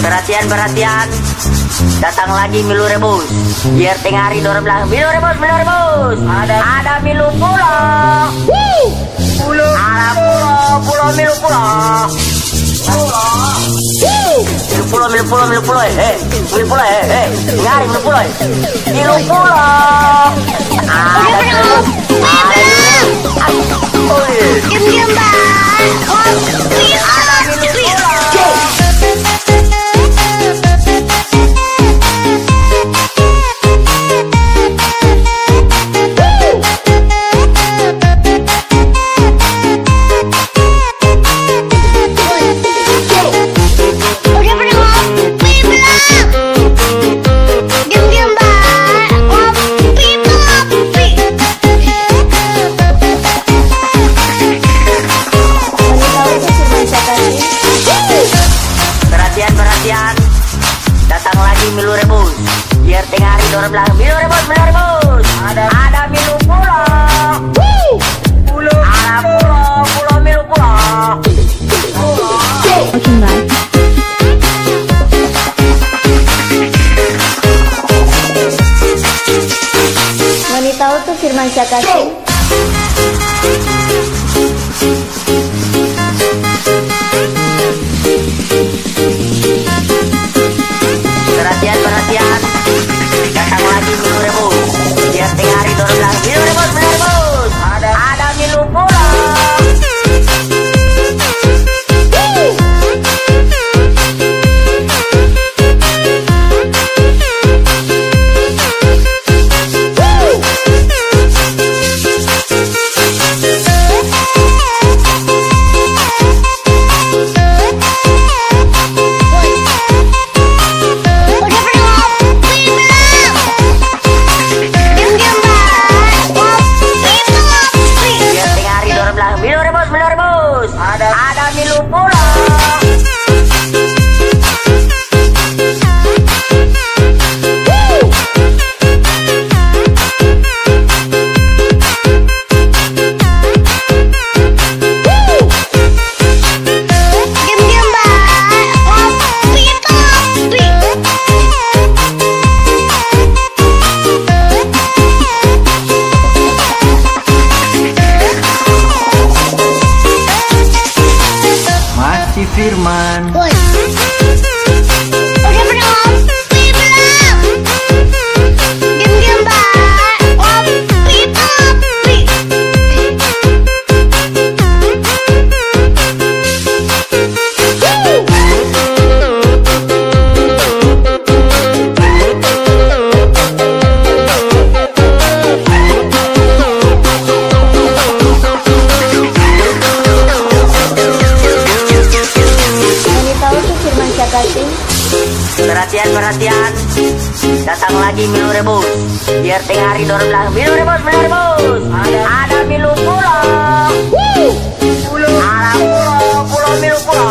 Perhatian, perhatian. Datang lagi Milu Rebus. Biar tengah hari dorong belakang. Milu Rebus, Milu Rebus. Ada, ada Milu Pulo. Pulo. Ada Pulo, Pulo Milu Pulo. Pulo. Milu Pulo, Milu Pulo, Milu Pulo. Eh, Milu Pulo, eh, eh. Tengah hari Milu Pulo. eh. Milu Pulo. Ada Milu. Ada Perhatian. Datang lagi Milu Rebus. Biar tengah hari dorong belakang. Milu Rebus, Milu Rebus. Ada, ada Milu Pulo. Pulo. Ada Milu. Oke Firman Syakasi? Ada Milu Perhatian, perhatian. Datang lagi Milu Rebus. Biar tengah hari dorong belakang. Milu Rebus, Milu Rebus. Ada, ada Milu Pulo. Pulo. Ada Pulo, Pulo Milu. Pulo.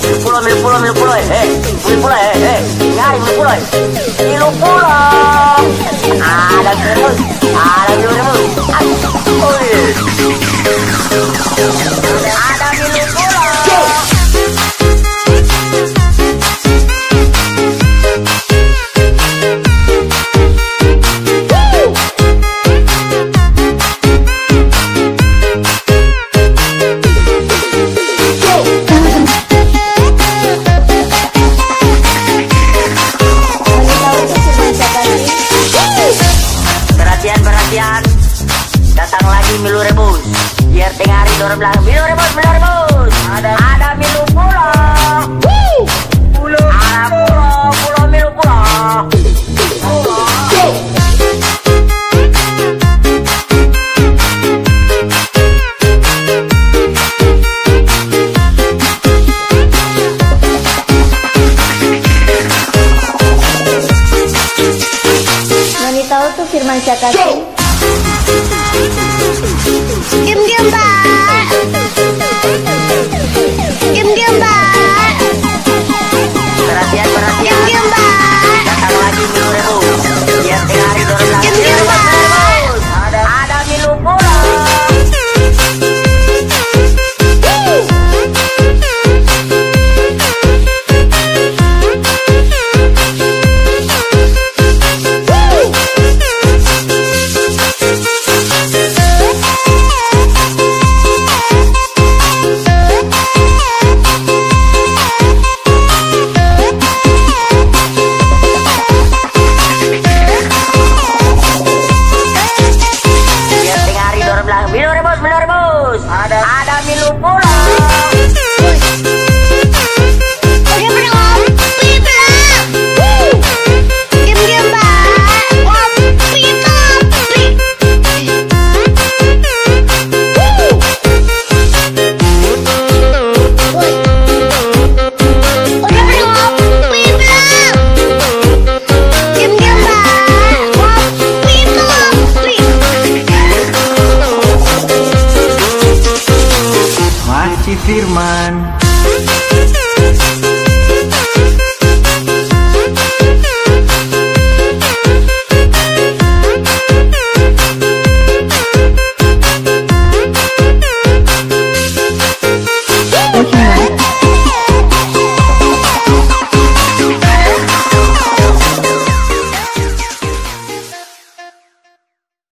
Milu Pulo, Milu Pulo, Milu Pulo. Eh, Milu Pulo, eh, eh. Tengah hari Milu Pulo. eh. Milu Pulo. Ada Milu Rebus. Dorong belakang. Rebus, Milu Rebus. Ada, ada Milu Pulo. Pulo. Ada Pulo Milu Pulo. Pulo. Mani tahu tuh Firman Syakasi?